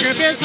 Chega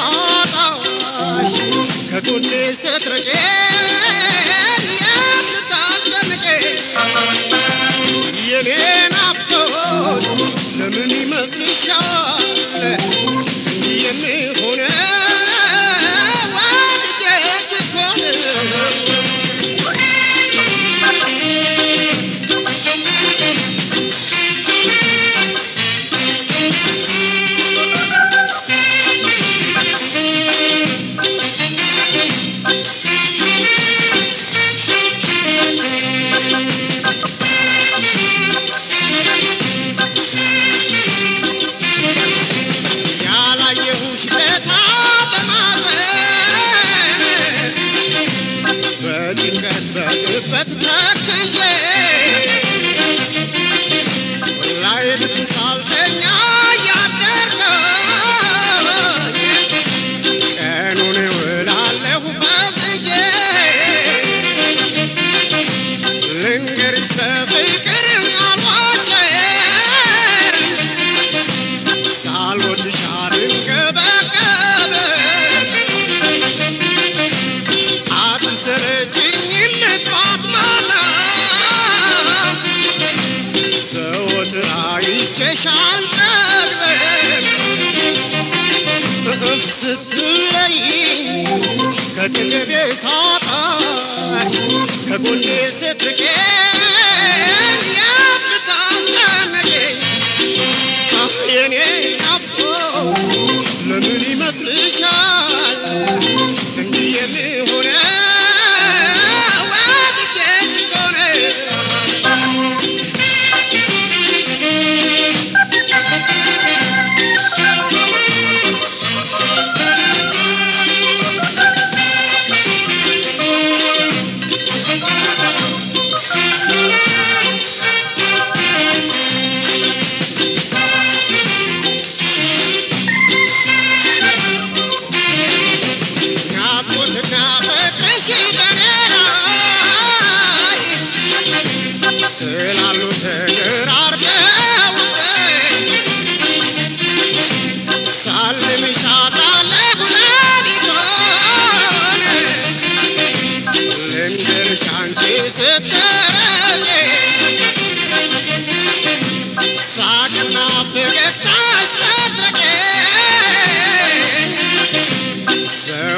Kote se trike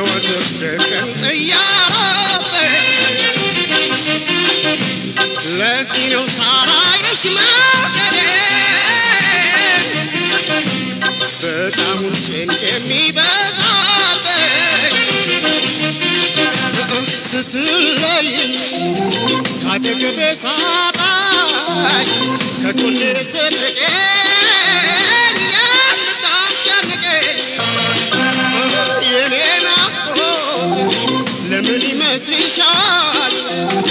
ወድደህ እያረፈ ለዚህ ነው ሳላየሽ መቀደም በጣም ጭንቅ የሚበዛበት ስትለይኝ ከጎኔ ስትቀር We Shan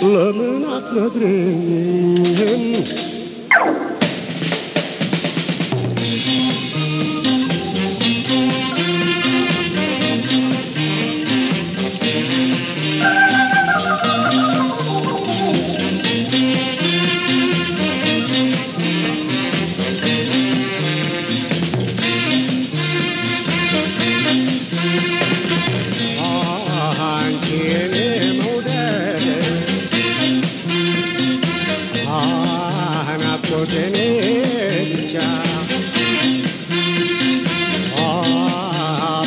Lămâna trădrângând ብቻ።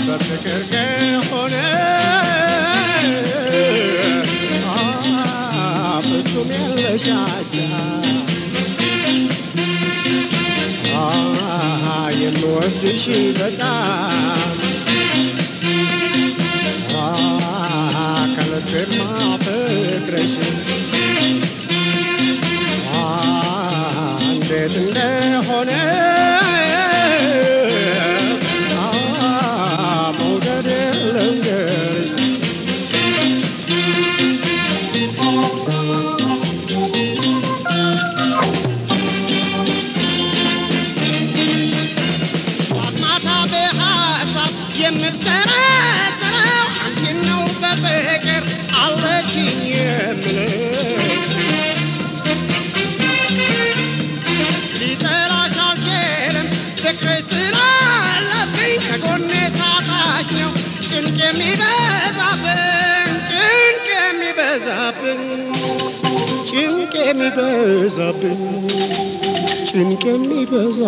በፍቅር ከሆነ ፍጹም ያለሻቻ የምወድሽ በጣም bears happen. Çünkü mi bears